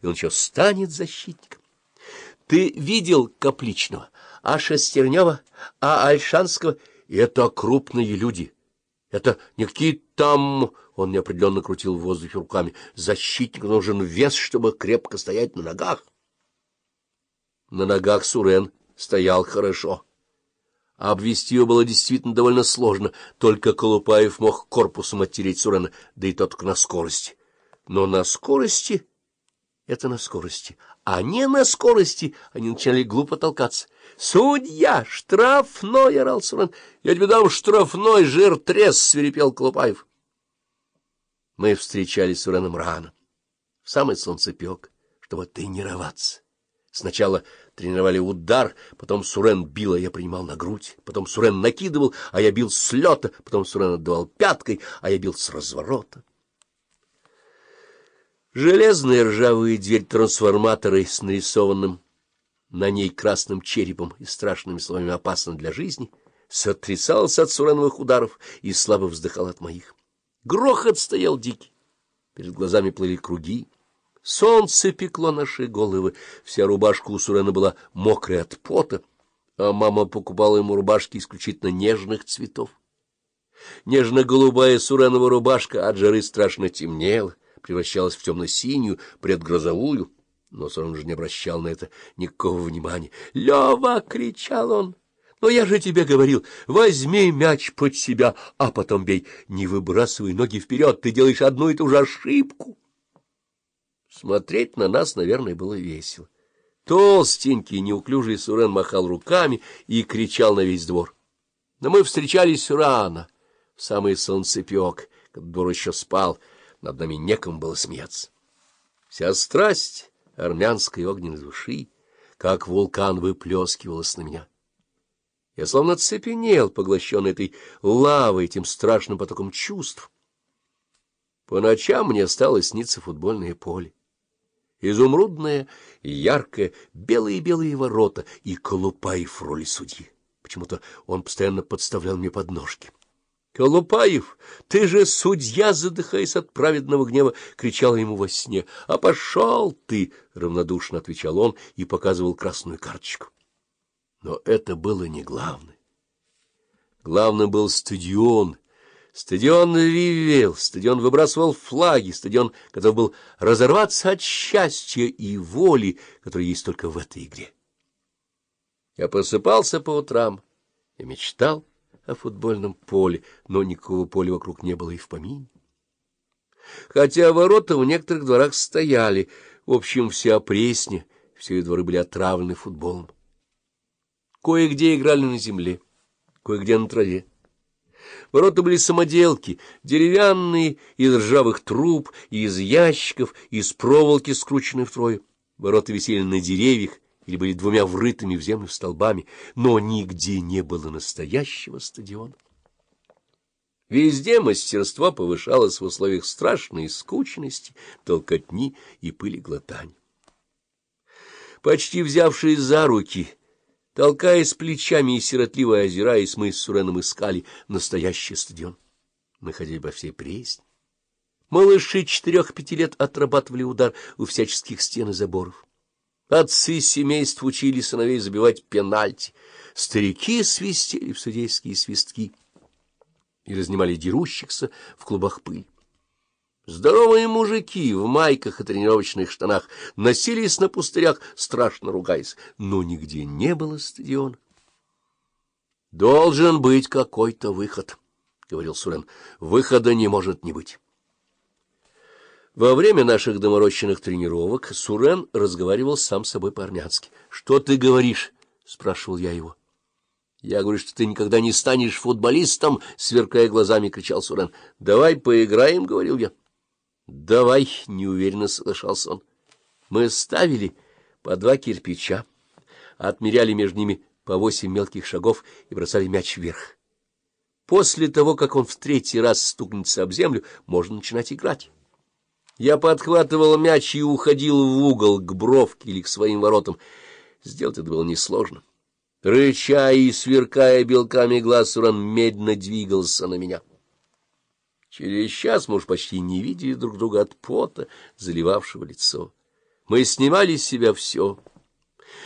и он еще станет защитником. Ты видел Капличного, а Шестернева, а Альшанского? Это крупные люди. Это не какие там... Он неопределенно крутил в воздухе руками. Защитник нужен вес, чтобы крепко стоять на ногах. На ногах Сурен стоял хорошо. Обвести его было действительно довольно сложно, только Колупаев мог корпусом оттереть Сурена, да и тот на скорости. Но на скорости — это на скорости, а не на скорости они начали глупо толкаться. «Судья! Штрафной!» — орал Сурен. «Я тебе дам штрафной, жир трес!» — свирепел Колупаев. Мы встречались с Суреном рано, самый солнцепек, чтобы тренироваться. Сначала тренировали удар, потом Сурен бил, а я принимал на грудь, потом Сурен накидывал, а я бил с лета, потом Сурен отдавал пяткой, а я бил с разворота. Железная ржавая дверь трансформатора с нарисованным на ней красным черепом и страшными словами «опасно для жизни» сотрясалась от Суреновых ударов и слабо вздыхал от моих. Грохот стоял дикий, перед глазами плыли круги. Солнце пекло наши головы, вся рубашка у Сурена была мокрая от пота, а мама покупала ему рубашки исключительно нежных цветов. Нежно-голубая Суренова рубашка от жары страшно темнела, превращалась в темно-синюю, предгрозовую, но Сурен же не обращал на это никакого внимания. «Лева!» — кричал он. «Но я же тебе говорил, возьми мяч под себя, а потом бей. Не выбрасывай ноги вперед, ты делаешь одну и ту же ошибку». Смотреть на нас, наверное, было весело. Толстенький, неуклюжий Сурен махал руками и кричал на весь двор. Но мы встречались рано, в самый солнцепек, когда двор еще спал, над нами некому было смеяться. Вся страсть армянской огненной души, как вулкан, выплескивалась на меня. Я словно цепенел, поглощенный этой лавой, этим страшным потоком чувств. По ночам мне стало сниться футбольное поле изумрудное, яркое, белые-белые ворота и Колупаев в роли судьи. Почему-то он постоянно подставлял мне подножки. — Колупаев, ты же судья, задыхаясь от праведного гнева, — кричал ему во сне. — А пошел ты! — равнодушно отвечал он и показывал красную карточку. Но это было не главное. Главным был стадион — Стадион ревел, стадион выбрасывал флаги, стадион готов был разорваться от счастья и воли, которые есть только в этой игре. Я просыпался по утрам и мечтал о футбольном поле, но никакого поля вокруг не было и в помине. Хотя ворота в некоторых дворах стояли, в общем, вся пресня, все дворы были отравлены футболом. Кое-где играли на земле, кое-где на траве. Ворота были самоделки, деревянные, из ржавых труб, из ящиков, из проволоки, скрученной втрое. Ворота висели на деревьях или были двумя врытыми в землю столбами, но нигде не было настоящего стадиона. Везде мастерство повышалось в условиях страшной скучности, толкотни и пыли глотания. Почти взявшись за руки, Толкаясь плечами и сиротливо озираясь, мы с Суреном искали настоящий стадион. Мы ходили по всей Пресне. Малыши четырех-пяти лет отрабатывали удар у всяческих стен и заборов. Отцы семейств учили сыновей забивать пенальти. Старики свистели в судейские свистки и разнимали дерущихся в клубах пыли. Здоровые мужики в майках и тренировочных штанах носились на пустырях, страшно ругаясь, но нигде не было стадиона. — Должен быть какой-то выход, — говорил Сурен. — Выхода не может не быть. Во время наших доморощенных тренировок Сурен разговаривал сам с собой по-армянски. — Что ты говоришь? — спрашивал я его. — Я говорю, что ты никогда не станешь футболистом, — сверкая глазами, кричал Сурен. — Давай поиграем, — говорил я. Давай, — неуверенно соглашался он. Мы ставили по два кирпича, отмеряли между ними по восемь мелких шагов и бросали мяч вверх. После того, как он в третий раз стукнется об землю, можно начинать играть. Я подхватывал мяч и уходил в угол к бровке или к своим воротам. Сделать это было несложно. Рыча и сверкая белками глаз, Уран медленно двигался на меня. Через час мы уж почти не видели друг друга от пота, заливавшего лицо. Мы снимали с себя все —